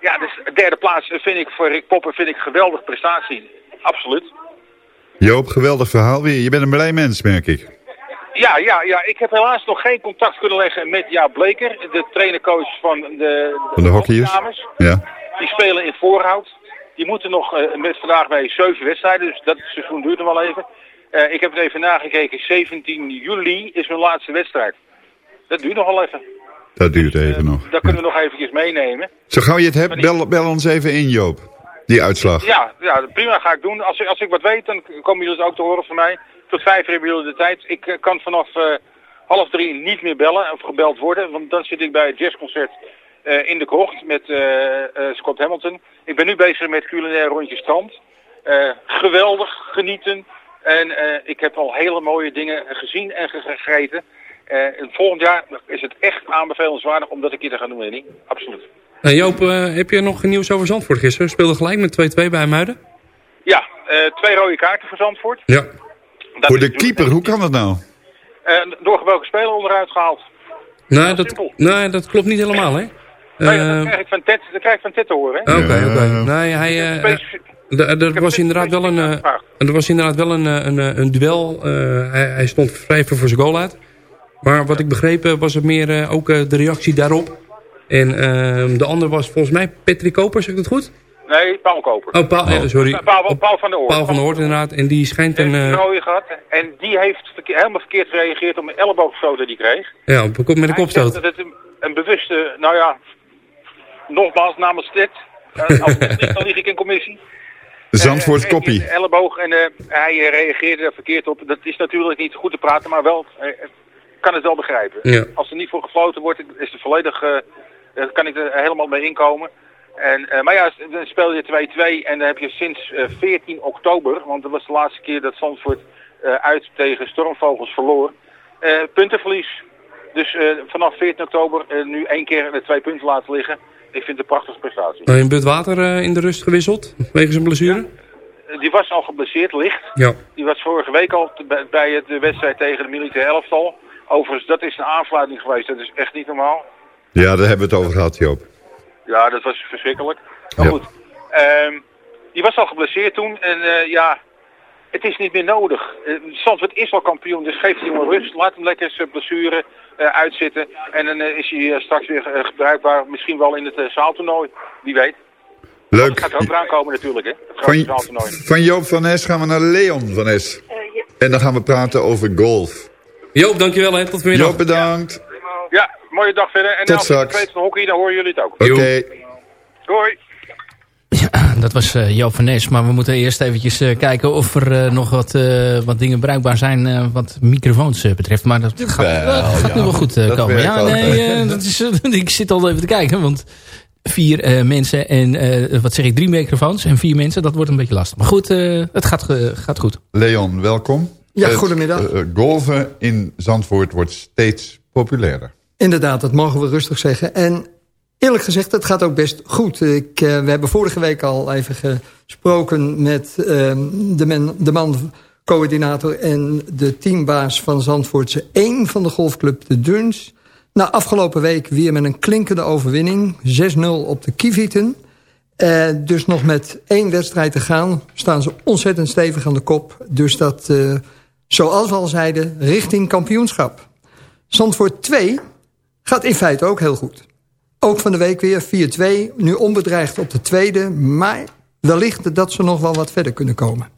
ja, dus de derde plaats vind ik voor Rick Popper vind ik een geweldige prestatie. Absoluut. Joop, geweldig verhaal weer. Je bent een blij mens, merk ik. Ja, ja, ja. Ik heb helaas nog geen contact kunnen leggen met Jaap Bleker, de trainercoach van de, Van de hockeyers. dames. Ja. Die spelen in voorhoud. Die moeten nog eh, met vandaag bij zeven wedstrijden, dus dat seizoen duurt nog wel even. Eh, ik heb het even nagekeken, 17 juli is hun laatste wedstrijd. Dat duurt nog wel even. Dat duurt even nog. Dat kunnen we nog eventjes meenemen. Zo gauw je het hebt, bel, bel ons even in, Joop. Die uitslag. Ja, ja, prima ga ik doen. Als, ik- als ik wat weet, dan komen jullie het ook te horen van mij. Tot vijf uur hebben jullie de tijd. Ik eh, kan vanaf eh, half drie niet meer bellen of gebeld worden, want dan zit ik bij het jazzconcert eh, in de krocht met Scott Hamilton. Ik ben nu bezig met culinair rondje strand. Geweldig, genieten. En ik heb al hele mooie dingen gezien en gegeten. En volgend jaar is het echt aanbevelenswaardig om dat een keer te gaan doen, Henny. Absoluut. Joop, heb je nog nieuws over Zandvoort gisteren? Speelde gelijk met 2-2 bij Muiden? Ja, twee rode kaarten voor Zandvoort. Ja. Dat voor de keeper, hoe kan dat nou? door welke speler onderuit gehaald. Nee dat, nee, dat klopt niet helemaal, hè? Nee, dat krijg ik van Ted, dat krijg ik van Ted te horen, hè? Oké, okay, oké. Okay. Nee, hij... Er was, inderdaad wel een, er was inderdaad wel een, een, een duel. hij, hij stond vrij voor zijn goal uit. Maar wat ik begreep was het meer uh, ook uh, de reactie daarop. En uh, de ander was volgens mij Patrick Koper, zeg ik het goed? Nee, Paul Koper. Oh, Paul, oh. sorry. Paul, Paul, van der Oort. Paul van der Oort, inderdaad. En die schijnt een... een rode gehad. En die heeft verkeer, helemaal verkeerd gereageerd op een elleboogstoot die hij kreeg. Ja, met een kopstoot. dat het een, een, bewuste, nou ja, nogmaals namens dit. als het dan lig ik in commissie. Zandvoort koppie. elleboog en hij reageerde er verkeerd op. Dat is natuurlijk niet goed te praten, maar wel kan het wel begrijpen. Ja. Als er niet voor gefloten wordt, is het volledig, uh, kan ik er helemaal mee inkomen. En, uh, maar ja, dan speel je 2-2 en dan heb je sinds uh, 14 oktober, want dat was de laatste keer dat Zandvoort uit tegen Stormvogels verloor, puntenverlies. Dus vanaf 14 oktober nu één keer de twee punten laten liggen. Ik vind het een prachtige prestatie. Een but water in de rust gewisseld, wegens een blessure? Ja. Die was al geblesseerd, licht. Ja. Die was vorige week al bij de wedstrijd tegen de militaire elftal. Overigens, dat is een aansluiting geweest. Dat is echt niet normaal. Ja, daar hebben we het over gehad, Joop. Ja, dat was verschrikkelijk. Maar Ja. goed, ehm, die was al geblesseerd toen. En eh, ja, het is niet meer nodig. Uh, Zandvoort is al kampioen, dus geef die jongen rust. Laat hem lekker zijn blessure eh, uitzitten. En dan eh, is hij eh, straks weer eh, gebruikbaar. Misschien wel in het eh, zaaltoernooi. Wie weet. Leuk. Dat gaat er ook eraan komen natuurlijk, hè. Het Van, van Joop van Es gaan we naar Leon van Es. En dan gaan we praten over golf. Joop, dankjewel hè. Tot vanmiddag. Joop, bedankt. Ja, mooie dag verder. En Tot als ik straks. weet van hockey, dan horen jullie het ook. Oké. Hoi. Dat was uh, Joop van Nes. Maar we moeten eerst eventjes uh, kijken of er uh, nog wat, wat dingen bruikbaar zijn wat microfoons betreft. Maar dat gaat, ja, nu wel goed dat komen. Ja, nee, dat is, ik zit al even te kijken. Want vier mensen en wat zeg ik, drie microfoons en vier mensen. Dat wordt een beetje lastig. Maar goed, het gaat, gaat goed. Leon, welkom. Ja, Het, goedemiddag. eh, golven in Zandvoort wordt steeds populairder. Inderdaad, dat mogen we rustig zeggen. En eerlijk gezegd, het gaat ook best goed. Ik, uh, we hebben vorige week al even gesproken met uh, de, men, de man coördinator en de teambaas van Zandvoortse 1 van de golfclub de Duns. Na afgelopen week weer met een klinkende overwinning. 6-0 op de Kievieten. Uh, dus nog met één wedstrijd te gaan. Staan ze ontzettend stevig aan de kop. Dus dat, uh, zoals we al zeiden, richting kampioenschap. Zandvoort 2 gaat in feite ook heel goed. Ook van de week weer 4-2. Nu onbedreigd op de tweede. Maar wellicht dat ze nog wel wat verder kunnen komen.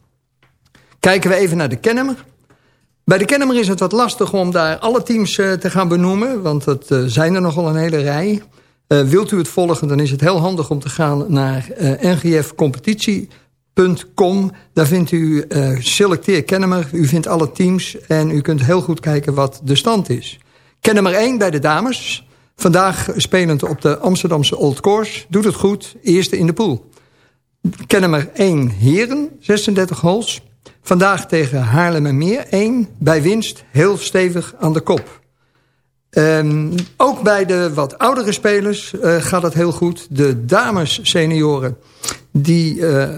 Kijken we even naar de Kennemer. Bij de Kennemer is het wat lastig om daar alle teams uh, te gaan benoemen. Want dat uh, zijn er nogal een hele rij. Uh, wilt u het volgen, dan is het heel handig om te gaan naar ngfcompetitie.com. Daar vindt u Selecteer Kennemer. U vindt alle teams en u kunt heel goed kijken wat de stand is. Kennemer 1 bij de dames. Vandaag spelend op de Amsterdamse Old Course. Doet het goed, eerste in de pool. Kennemer 1 heren, 36 holes. Vandaag tegen Haarlem en Meer 1. Bij winst heel stevig aan de kop. Um, ook bij de wat oudere spelers uh, gaat het heel goed. De dames senioren die uh,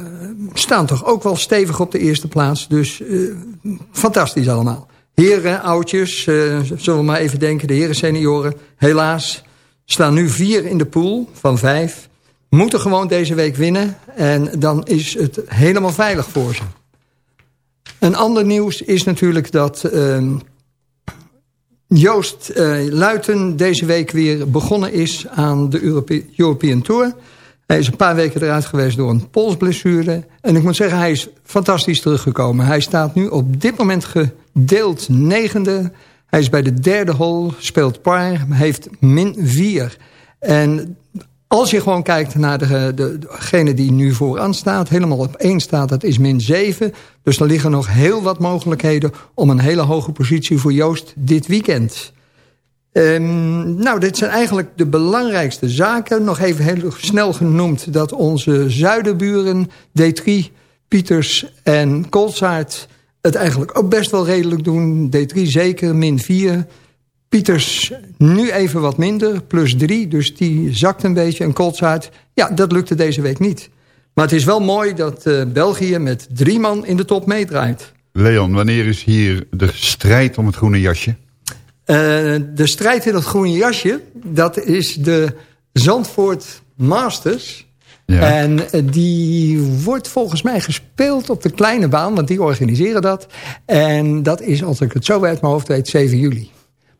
staan toch ook wel stevig op de eerste plaats. Dus uh, fantastisch allemaal. Heren, oudjes, uh, zullen we maar even denken. De heren senioren, helaas, staan nu vier in de pool van vijf. Moeten gewoon deze week winnen. En dan is het helemaal veilig voor ze. Een ander nieuws is natuurlijk dat uh, Joost uh, Luiten deze week weer begonnen is aan de Europe European Tour. Hij is een paar weken eruit geweest door een polsblessure. En ik moet zeggen, hij is fantastisch teruggekomen. Hij staat nu op dit moment gedeeld negende. Hij is bij de derde hole, speelt par, heeft min vier. En als je gewoon kijkt naar de, de, degene die nu vooraan staat... helemaal op één staat, dat is min 7. Dus er liggen nog heel wat mogelijkheden... om een hele hoge positie voor Joost dit weekend. Um, nou, dit zijn eigenlijk de belangrijkste zaken. Nog even heel snel genoemd dat onze zuidenburen... D3 Pieters en Kolsaert het eigenlijk ook best wel redelijk doen. D3 zeker, min 4. Pieters nu even wat minder, plus 3. Dus die zakt een beetje. En Kolsaert, ja, dat lukte deze week niet. Maar het is wel mooi dat uh, België met drie man in de top meedraait. Leon, wanneer is hier de strijd om het groene jasje? Uh, de strijd in het groene jasje, dat is de Zandvoort Masters. Ja. En uh, die wordt volgens mij gespeeld op de kleine baan, want die organiseren dat. En dat is, als ik het zo uit mijn hoofd weet, 7 juli.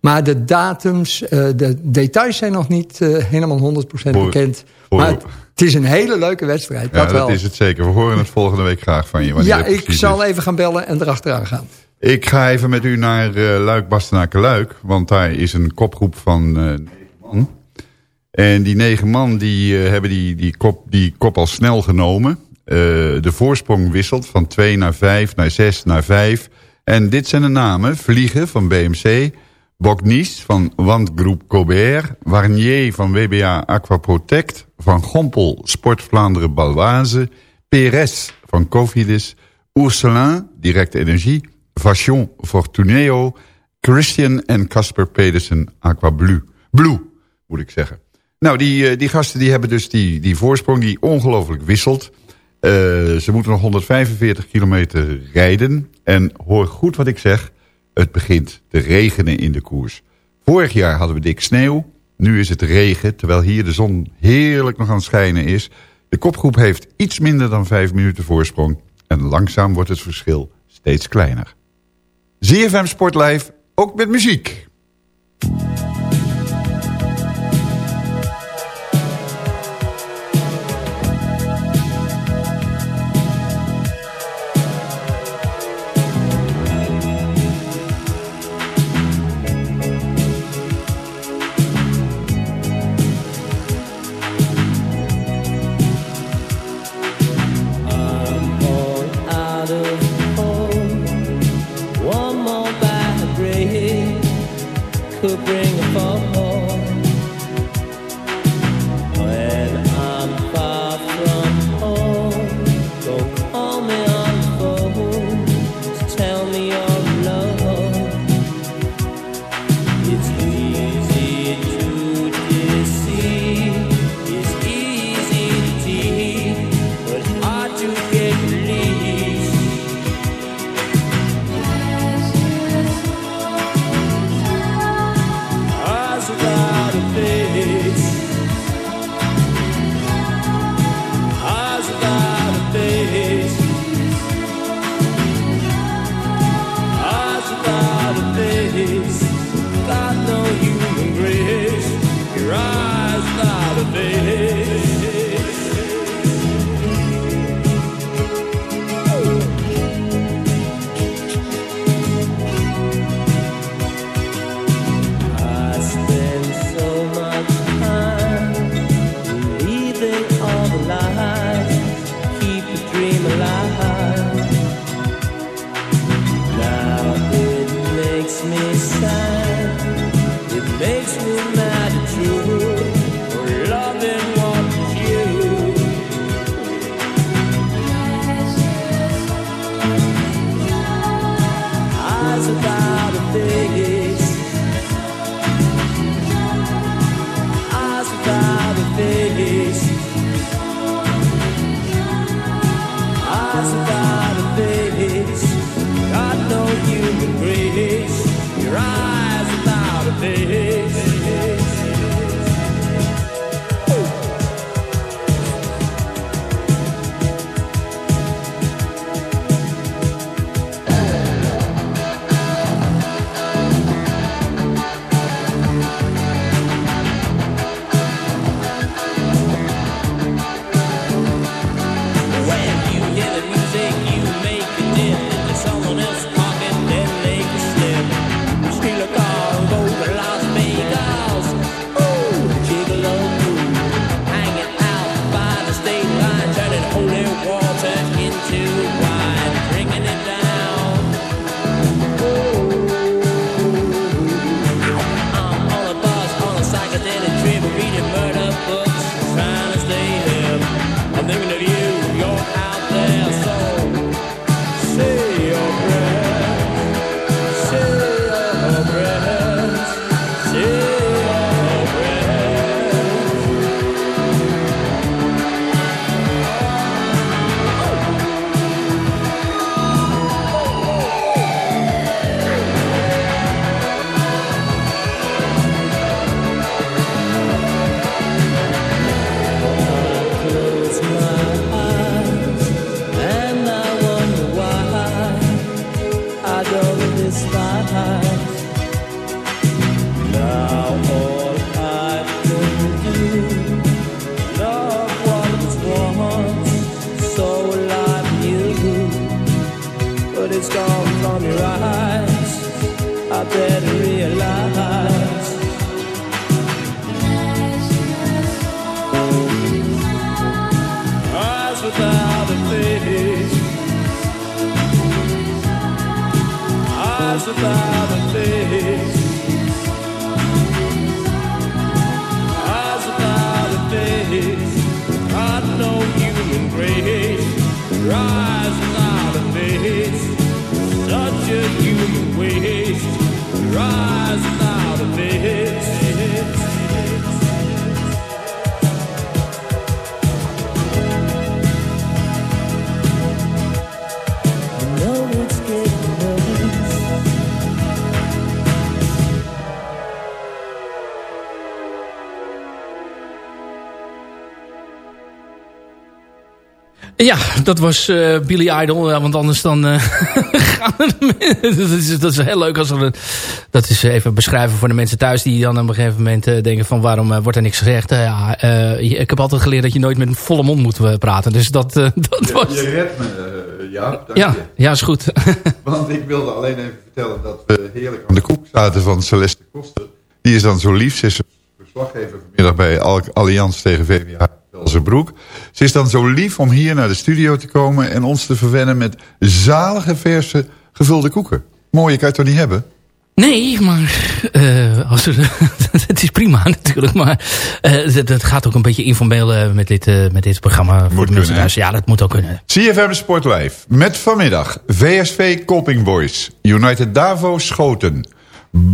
Maar de datums, uh, de details zijn nog niet helemaal 100% voor, bekend. Maar het is een hele leuke wedstrijd, ja, dat wel. is het zeker. We horen het volgende week graag van je. Ja, ik zal is. even gaan bellen en erachteraan gaan. Ik ga even met u naar uh, Luik, Bastenaken, Luik. Want daar is een kopgroep van uh, negen man. En die negen man die, uh, hebben die, die, kop, die kop al snel genomen. de voorsprong wisselt van 2 naar 5, naar 6, naar 5. En dit zijn de namen. Vliegen van BMC. Bognies van Wandgroep Cobert. Warnier van WBA Aquaprotect. Van Gompel Sport Vlaanderen Balwaze. PRS van Cofidis. Ourselin, Direct Energie. Vachon Fortuneo. Christian en Casper Pedersen Aqua Blue. Blue, moet ik zeggen. Nou, die, die gasten die hebben dus die, die voorsprong die ongelooflijk wisselt. Uh, ze moeten nog 145 kilometer rijden. En hoor goed wat ik zeg. Het begint te regenen in de koers. Vorig jaar hadden we dik sneeuw. Nu is het regen, terwijl hier de zon heerlijk nog aan het schijnen is. De kopgroep heeft iets minder dan vijf minuten voorsprong. En langzaam wordt het verschil steeds kleiner. ZFM Sport Live, ook met muziek. Ja, dat was eh, Billy Idol. Ja, want anders dan eh, gaan we... dat, is, dat is heel leuk als we... Dat is even beschrijven voor de mensen thuis... die dan op een gegeven moment eh, denken van... waarom wordt er niks gezegd? ja, ik heb altijd geleerd dat je nooit met een volle mond moet praten. Dus dat, dat was... Je, je redt me, ja. Dank ja, je. ja, is goed. Want ik wilde alleen even vertellen dat we heerlijk aan de koek zaten van Celeste Koster. Die is dan zo lief. Ze is verslaggever vanmiddag bij Allianz tegen VWA Velzenbroek. Ze is dan zo lief om hier naar de studio te komen... en ons te verwennen met zalige verse gevulde koeken. Mooie kan je toch niet hebben? Nee, maar uh, als er, het is prima natuurlijk. Maar uh, het, het, gaat ook een beetje informeel uh, met, dit, met dit programma. Voor de thuis. Ja, dat moet ook kunnen. CFM Sport Live. Met vanmiddag VSV Coping Boys. United Davo Schoten.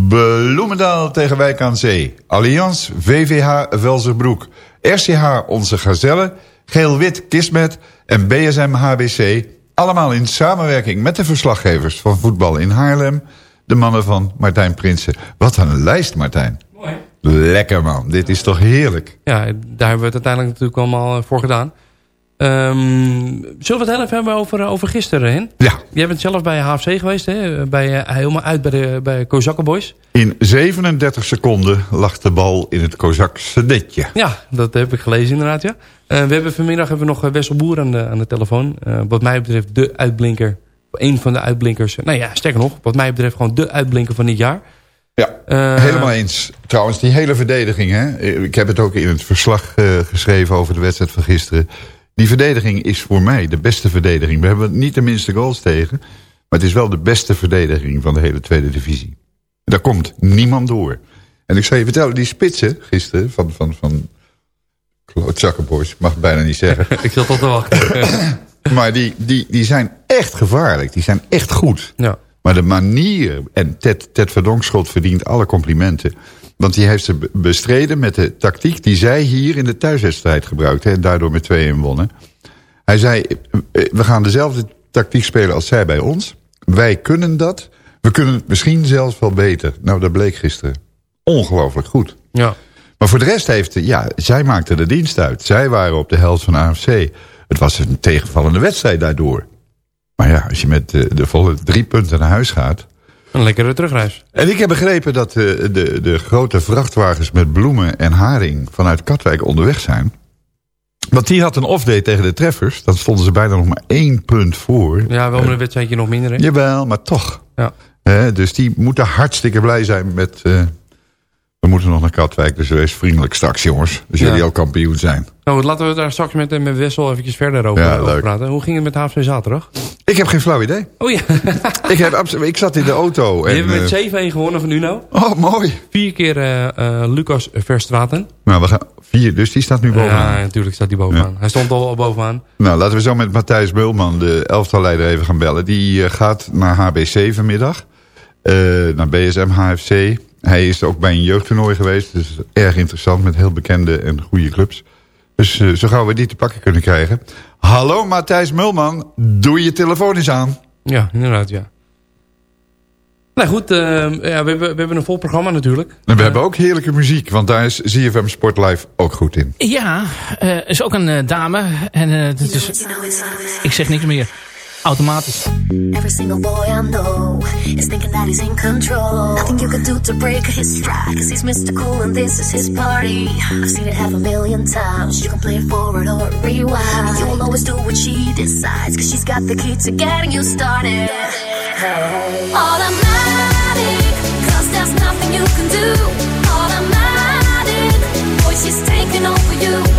Bloemendaal tegen Wijk aan Zee. Allianz VVH Velzerbroek. RCH Onze Gazelle. Geel-Wit Kismet. En BSM HBC. Allemaal in samenwerking met de verslaggevers van voetbal in Haarlem. De mannen van Martijn Prinsen. Wat een lijst Martijn. Mooi. Lekker man, dit is toch heerlijk. Ja, daar hebben we het uiteindelijk natuurlijk allemaal eh, voor gedaan. Um, zullen we het even hebben over, over gisteren, Hen? Ja. Jij bent zelf bij HFC geweest, hè? Bij, uh, helemaal uit bij, de, bij Kozakken Boys. In 37 seconden lag de bal in het Kozakse netje. Ja, dat heb ik gelezen inderdaad, ja. Uh, we hebben vanmiddag hebben we nog Wessel Boer aan de, aan de telefoon. Uh, wat mij betreft de uitblinker. Een van de uitblinkers. Nou ja, sterker nog, wat mij betreft gewoon de uitblinker van dit jaar. Ja, helemaal eens. Trouwens, die hele verdediging, hè? Ik heb het ook in het verslag geschreven over de wedstrijd van gisteren die verdediging is voor mij de beste verdediging. We hebben niet de minste goals tegen. Maar het is wel de beste verdediging van de hele tweede divisie. Daar komt niemand door. En ik zou je vertellen, die spitsen gisteren van, van, van Klootzakkenboys, mag ik bijna niet zeggen. ik zat tot te wachten. maar die, die, die zijn echt gevaarlijk. Die zijn echt goed. Ja. Maar de manier, en Ted, Ted Verdonkschot verdient alle complimenten. Want die heeft ze bestreden met de tactiek die zij hier in de thuiswedstrijd gebruikte. En daardoor met 2-1 wonnen. Hij zei, we gaan dezelfde tactiek spelen als zij bij ons. Wij kunnen dat. We kunnen het misschien zelfs wel beter. Nou, dat bleek gisteren. Ongelooflijk goed. Ja. Maar voor de rest heeft, ja, zij maakte de dienst uit. Zij waren op de helft van AFC. Het was een tegenvallende wedstrijd daardoor. Maar ja, als je met de, de volle drie punten naar huis gaat... Een lekkere terugreis. En ik heb begrepen dat de, de, de grote vrachtwagens met bloemen en haring vanuit Katwijk onderweg zijn. Want die had een off-day tegen de treffers. Dan stonden ze bijna nog maar één punt voor. Ja, wel een wedstrijdje nog minder. Hè? Jawel, maar toch. Ja. dus die moeten hartstikke blij zijn met... Uh, we moeten nog naar Katwijk, dus wees vriendelijk straks, jongens. Dus jullie ook kampioen zijn. Nou, laten we daar straks met, met Wessel eventjes verder over, ja, over praten. Hoe ging het met HFC zaterdag? Ik heb geen flauw idee. Oh ja. ik, heb, ik zat in de auto. En, hebben met 7-1 gewonnen van Uno. Oh, mooi. Vier keer uh, uh, Lucas Verstraten. Nou, we gaan, vier, dus die staat nu bovenaan. Ja, natuurlijk staat hij bovenaan. Ja. Hij stond al, al bovenaan. Nou, laten we zo met Matthijs Beulman, de elftalleider, even gaan bellen. Die uh, gaat naar HBC vanmiddag. naar BSM HFC. Hij is ook bij een jeugdtoernooi geweest. Dus erg interessant met heel bekende en goede clubs. Dus uh, zo gauw we die te pakken kunnen krijgen. Hallo Matthijs Mulman, doe je telefoon eens aan. Ja, inderdaad, ja. Nou goed, uh, ja, we, hebben, we hebben een vol programma natuurlijk. En we uh, hebben ook heerlijke muziek, want daar is ZFM Sport Live ook goed in. Ja, uh, is ook een dame. En dus, ik zeg niks meer. Automatisch. Every single boy I know is thinking that he's in control. Nothing you can do to break his stride, cause he's Mr. Cool and this is his party. I've seen it half a million times. You can play it forward or rewind. You'll always do what she decides, cause she's got the key to getting you started. Hey. Automatic, cause there's nothing you can do. Automatic, boy, she's taking over you.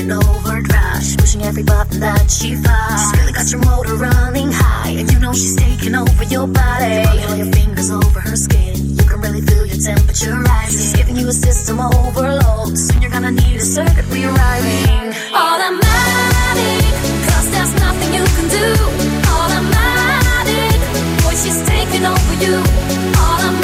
Information overdrive. Pushing every button that she finds. She's really got your motor running high, and you know she's taking over your body. All your fingers over her skin. You can really feel your temperature pressurizing. She's giving you a system overload. Soon you're gonna need a circuit rewriting. Automatic, cause there's nothing you can do. Automatic, boy, she's taking over you. Automatic,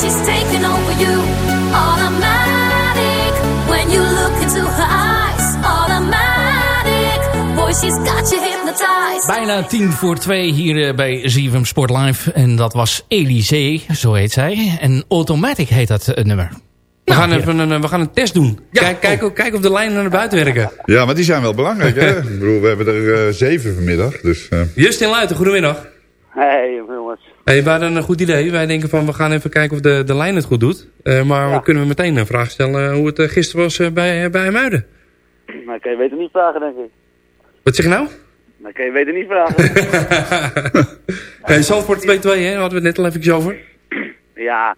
she's taking over you. Automatic, when you look into her eyes. Automatic, boy, she's got you hypnotized. Bijna tien voor twee hier eh, bij ZFM Sport Live. En dat was Elysée, zo heet zij. En Automatic heet dat eh, nummer. We, gaan even een, eh, we gaan een test doen. Kijk, kijk, of- kijk of de lijnen naar buiten werken. Ja, maar die zijn wel belangrijk, hè? Ik bedoel, we hebben er zeven vanmiddag, dus... eh, Justin Luiten, goedemiddag. Hey jongens. Hey, we hadden een goed idee. Wij denken van, we gaan even kijken of de, de lijn het goed doet. Eh, maar we kunnen we meteen een vraag stellen hoe het eh, gisteren was eh, bij, bij Muiden. Nou, kan je beter niet vragen, denk ik. Wat zeg je nou? Nou, kan je beter niet vragen. Hey, Zandvoort 2-2, hè? Daar hadden we het net al even over. ja,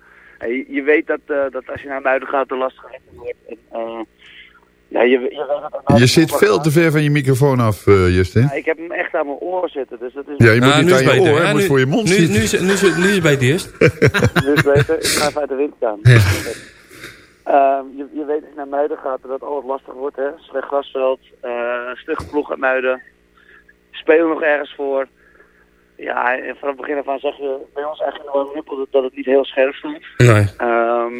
je weet dat, eh, dat als je naar buiten gaat, er lastig wordt. En, eh, ja, je, je weet dat je zit veel te ver van je microfoon af, eh, Justin. Ja, ik heb hem echt aan mijn oor zitten, dus dat is... Ja, je moet Ah, niet nu aan is je beter. oor, Ja, je moet nu- voor je mond nu, zitten. nu, is- nu, is- nu is het beter eerst. Dus beter, ik ga even uit de wind staan. Ehm, je, je weet als je naar Muiden gaat dat alles lastig wordt, hè. Slecht grasveld, eh stugge ploeg uit Muiden. Spelen nog ergens voor. Ja, en vanaf het begin af aan zag je bij ons eigenlijk nog wel rippel dat, dat het niet heel scherp stond. Nee. Ehm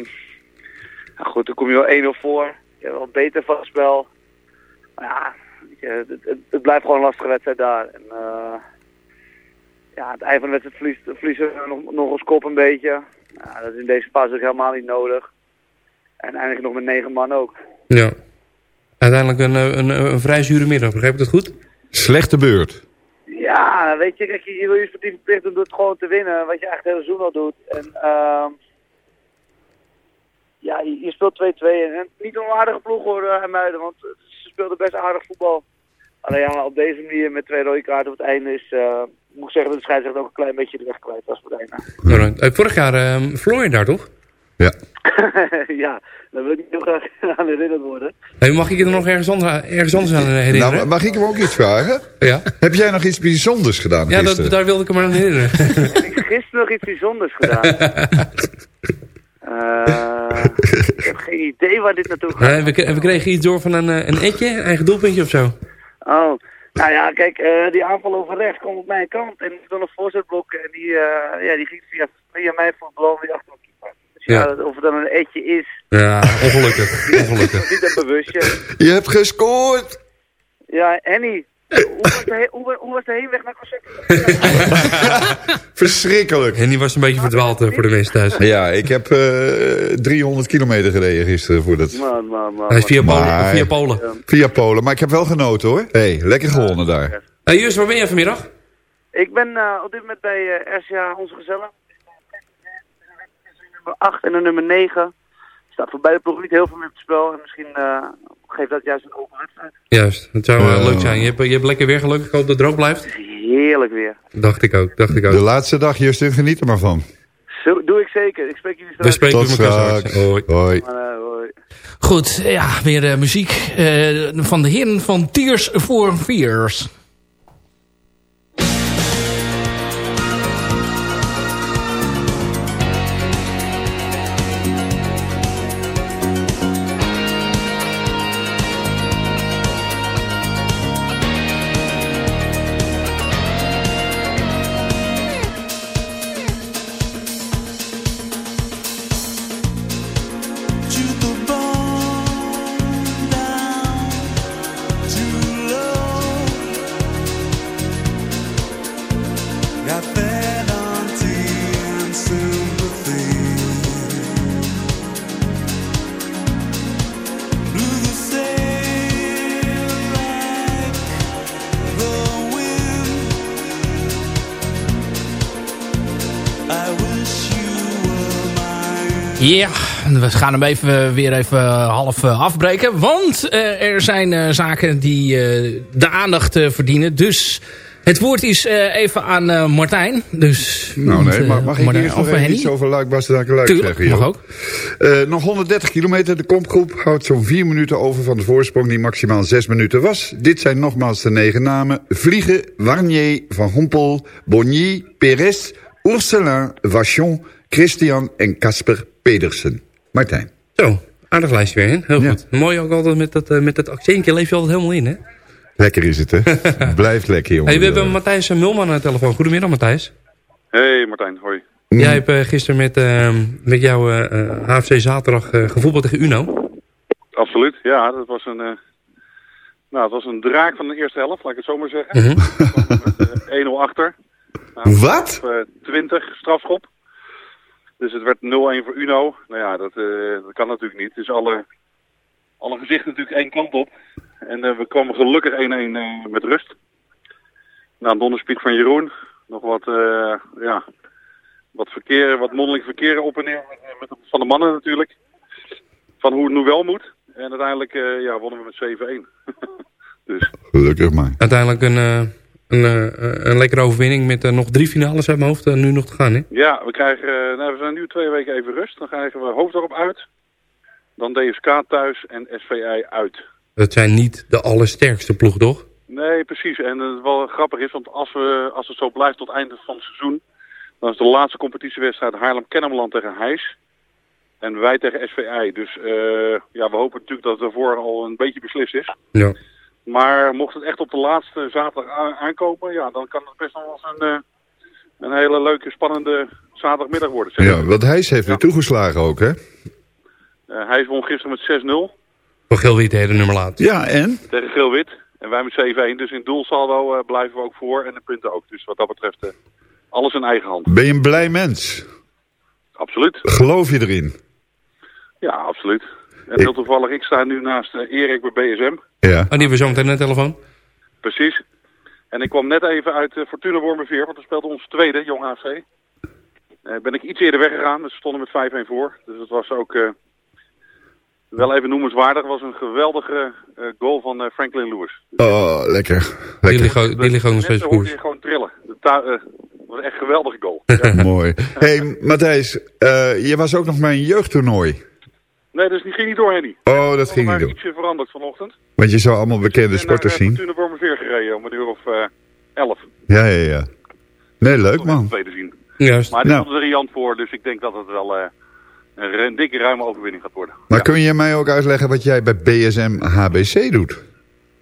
nou goed, dan kom je wel 1-0 voor. Je hebt wel een beter vastspel. Maar ja, je, het, het, het blijft gewoon een lastige wedstrijd daar. En, eh, ja, aan het eind van de wedstrijd verliezen we nog, nog ons kop een beetje. Ja, dat is in deze fase ook helemaal niet nodig. En eindig nog met negen man ook. Ja. Uiteindelijk een, eh, een, een, vrij zure middag, begrijp ik dat goed? Slechte beurt. Ja, weet je, kijk, je, je wil je sportieve plicht doen door het gewoon te winnen. Wat je eigenlijk het hele seizoen al doet. En ehm ja, je, je speelt 2-2. En, en niet een aardige ploeg hoor, uh, Muiden. Want ze speelden best aardig voetbal. Alleen ja, op deze manier met twee rode kaarten op het einde is... eh, moet ik zeggen dat de scheidsrechter ook een klein beetje de weg kwijt was op het einde. Alright. Eh, Vorig jaar uh, verloor je daar toch? Ja. ja, daar wil ik niet heel graag aan herinnerd worden. Hey, mag ik je er nog ergens, andere, ergens anders aan herinneren? Nou, mag ik hem ook iets vragen? Ja. Heb jij nog iets bijzonders gedaan Ja, gisteren? dat, daar wilde ik hem aan herinneren. Heb ik gisteren nog iets bijzonders gedaan? Uh, ik heb geen idee waar dit naartoe gaat. Nee, we, we, kregen iets door van een, een etje, een eigen doelpuntje of zo. Oh, nou ja, kijk, uh, die aanval over rechts komt op mijn kant. En ik wil een voorzetblok en die, uh, ja, die ging via, via mij voor het weer achter keeper. Dus ja, ja, of het dan een etje is. Ja, ongelukkig. ongelukkig. niet een bewustje. Je hebt gescoord! Ja, Annie. Hoe, was de, heenweg naar Concept? Verschrikkelijk. En die was een beetje verdwaald uh, voor de mensen thuis. Ja, ik heb uh, 300 kilometer gereden gisteren voor dat. Man, man, man. Hij is via Polen. Maar, via Polen. Via Polen, maar ik heb wel genoten hoor. hey, lekker gewonnen daar. Hey, Jus, waar ben je vanmiddag? Ik ben uh, op dit moment bij uh, RCA Onze Gezellen. Nummer 8 en de nummer 9. Staat voor beide ploegen niet heel veel meer op het spel. En misschien geeft dat juist een open wedstrijd. Juist, het zou uh, leuk zijn. Je hebt, je hebt lekker weer geluk. Ik hoop dat het droog blijft. heerlijk weer. Dacht ik ook, dacht ik ook. De laatste dag, Justin, geniet er maar van. Zo doe ik zeker. Ik spreek jullie We straks. spreken Tot elkaar straks. Hoi. Eh, hoi. Goed, ja, weer eh, muziek eh, van de heren van Tears for Fears. Ja, we gaan hem even, weer even half eh, afbreken. Want eh, er zijn eh, zaken die eh, de aandacht eh, verdienen. Dus het woord is eh, even aan eh, Martijn. Dus, Nou nee, eh, mag ik Martijn- eerst nog even iets over Luik Bastenaken Luik zeggen? mag ook. Eh, nog 130 kilometer. De kompgroep houdt zo'n 4 minuten over van de voorsprong die maximaal 6 minuten was. Dit zijn nogmaals de negen namen. Vliegen, Warnier, Van Hompel, Bonny, Perez, Ourselin, Vachon, Christian en Casper Pedersen. Martijn. Zo, aardig lijstje weer, hè? Heel goed. Mooi ook altijd met dat, eh, met dat accentje leef je altijd helemaal in, hè? Lekker is het, hè? Blijft lekker, jongen. Hey, we hebben Matthijs eh, Mulman aan de telefoon. Goedemiddag, Matthijs. Hey Martijn, hoi. Jij hebt eh, gisteren met, eh, met jouw eh, eh, HFC zaterdag gevoetbald tegen Uno. Absoluut, ja, dat was een, eh, nou, het was een draak van de eerste helft, laat ik het zo maar zeggen. Mhm. Met, eh, 1-0 achter. Nou, Wat? op, eh, 20 strafschop. Dus het werd 0-1 voor Uno. Nou ja, dat, eh, dat kan natuurlijk niet. Dus alle, alle gezichten natuurlijk één kant op. En eh, we kwamen gelukkig 1-1 eh, met rust. Na een donderspiek van Jeroen. Nog wat, eh, ja, wat verkeer, wat mondeling verkeer op en neer met, met- van de mannen natuurlijk. Van hoe het nu wel moet. En uiteindelijk eh, ja, wonnen we met 7-1. dus Gelukkig maar. Uiteindelijk een, eh, een, eh, een lekkere overwinning met eh, nog drie finales uit mijn hoofd eh, nu nog te gaan, hè? ja, we krijgen, nou, we zijn nu twee weken even rust. Dan krijgen we Hoofddorp uit. Dan DSK thuis en SVI uit. Dat zijn niet de allersterkste ploeg, toch? Nee, precies. En het wel grappig is, want als, we, als het zo blijft tot het einde van het seizoen... dan is de laatste competitiewedstrijd Haarlem-Kennemerland tegen Heijs. En wij tegen SVI. Dus ja, we hopen natuurlijk dat het ervoor al een beetje beslist is. Ja. Maar mocht het echt op de laatste zaterdag aankomen... ja, dan kan het best nog wel eens een, eh, een hele leuke, spannende zaterdagmiddag worden. zeg. Ja, want Hijs heeft weer toegeslagen ook, hè? Eh, Heijs won gisteren met 6-0 Voor Geel-Wit de nummer laat. Ja, en? tegen Geel-Wit. En wij met 7-1. Dus in doelsaldo eh, blijven we ook voor en de punten ook. Dus wat dat betreft alles in eigen hand. Ben je een blij mens? Absoluut. Geloof je erin? Ja, absoluut. En heel toevallig, ik sta nu naast eh, Erik bij BSM. Ja. Oh, die hebben we zo meteen aan de telefoon. Precies. En ik kwam net even uit uh, Fortuna Wormerveer, want we speelde ons tweede, Jong AFC. Eh ben ik iets eerder weggegaan, dus we stonden met 5-1 voor. Dus het was ook eh, wel even noemenswaardig. Het was een geweldige eh, goal van eh, Franklin Lewis. Oh, lekker. Die lekker. die liggen nog steeds Net koers. je gewoon trillen. Eh, het was echt een geweldige goal. Mooi. hey, Matthijs, eh, je was ook nog bij een jeugdtoernooi. Nee, dus die ging niet door, Henny. Oh, dat ging niet door. ietsje veranderd vanochtend. Want je zou allemaal bekende Ik ben sporters naar eh, zien. Fortuna Wormerveer gereden om een uur of eh, elf. Ja, ja, ja. Nee, leuk man. Twee te zien. Juist. Maar die Nou. stond er riant voor, dus ik denk dat het wel eh, een, een dikke ruime overwinning gaat worden. Maar kun je mij ook uitleggen wat jij bij BSM HBC doet?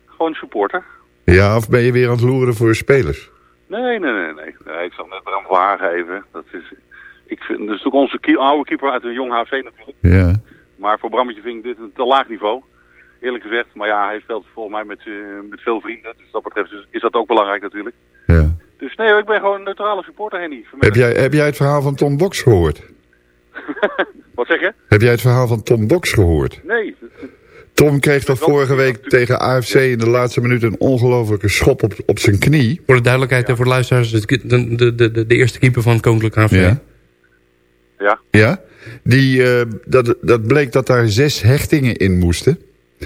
Gewoon supporter. Ja, of ben je weer aan het loeren voor spelers? Nee, nee, nee, nee. nee ik zal net Bram van Hagen even. Dat is, ik vind, dat is natuurlijk onze oude keeper uit een jong HFC natuurlijk. Ja. Maar voor Brammetje vind ik dit een te laag niveau. Eerlijk gezegd. Maar ja, hij speelt volgens mij met, eh, met veel vrienden. Dus dat betreft is, is dat ook belangrijk natuurlijk. Ja. Dus nee, ik ben gewoon een neutrale supporter, Henny. Heb jij, heb jij het verhaal van Tom Box gehoord? Wat zeg je? Heb jij het verhaal van Tom Box gehoord? Nee. Tom kreeg toch vorige week tegen AFC in de laatste minuut een ongelofelijke schop op, op zijn knie. Voor de duidelijkheid en voor de luisteraars, de, de, de, de, de eerste keeper van het Koninklijk HV. Ja. Ja. Ja? Die, eh, dat, dat bleek dat daar zes hechtingen in moesten.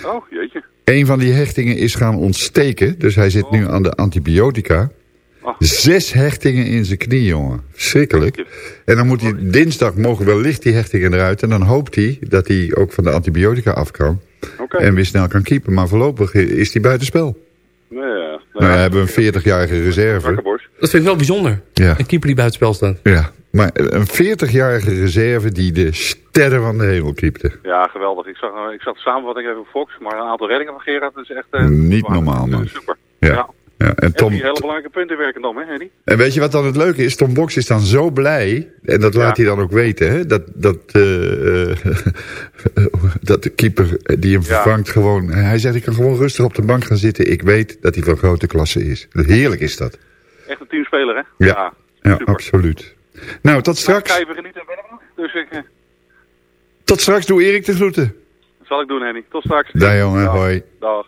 Oh, jeetje. Een van die hechtingen is gaan ontsteken, dus hij zit nu aan de antibiotica. Zes hechtingen in zijn knie, jongen. Verschrikkelijk. En dan moet hij dinsdag mogen wellicht die hechtingen eruit. En dan hoopt hij dat hij ook van de antibiotica af kan. En weer snel kan keepen. Maar voorlopig is hij buitenspel. Nee. Nou, ja, hebben we een 40-jarige reserve. Dat vind ik wel bijzonder. Ja. Een keeper die buitenspel staat. Ja, maar een 40-jarige reserve die de sterren van de hemel keepte. Ja, geweldig. Ik zag, eh, ik zag de samenvatting even op Fox, maar een aantal reddingen van Gerard is echt... eh, Niet normaal, man. Super. Ja. Ja. Ja. En Tom, hele belangrijke punten werken dan, hè, Henny? En weet je wat dan het leuke is? Tom Box is dan zo blij, en dat laat hij dan ook weten, hè, dat, dat, eh, eh, dat de keeper die hem vervangt gewoon... Hij zegt, ik kan gewoon rustig op de bank gaan zitten. Ik weet dat hij van grote klasse is. Heerlijk is dat. Echt een teamspeler, hè? Ja, ja, absoluut. Nou, tot straks. Ga even genieten. Dus ik, eh, Tot straks, doe Erik de groeten. dat zal ik doen, Henny. Tot straks. Daar jongen, hoi. Dag.